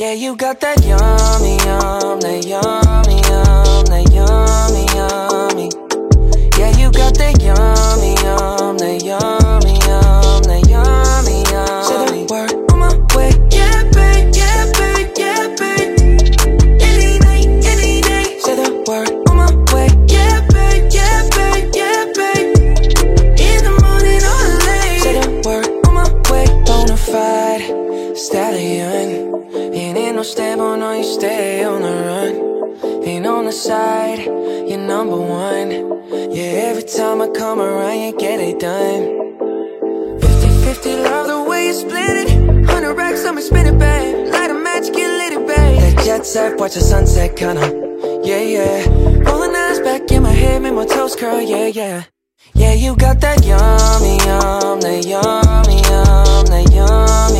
Yeah, you got that yummy, yum, that yummy, yum, that yummy, yummy. Yeah, you got that yummy, the side, you're number one. Yeah, every time I come around, you get it done. 50-50, love the way you split it. 100 racks, I'ma spin it, babe. Light a match, get lit, it, babe. That jet set, watch the sunset, kinda. Yeah, yeah. Rolling eyes back in my head, make my toes curl, yeah, yeah. Yeah, you got that yummy, yum, that yummy, yum, that yummy.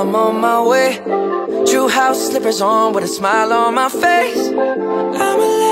I'm on my way. True house slippers on with a smile on my face. I'm elated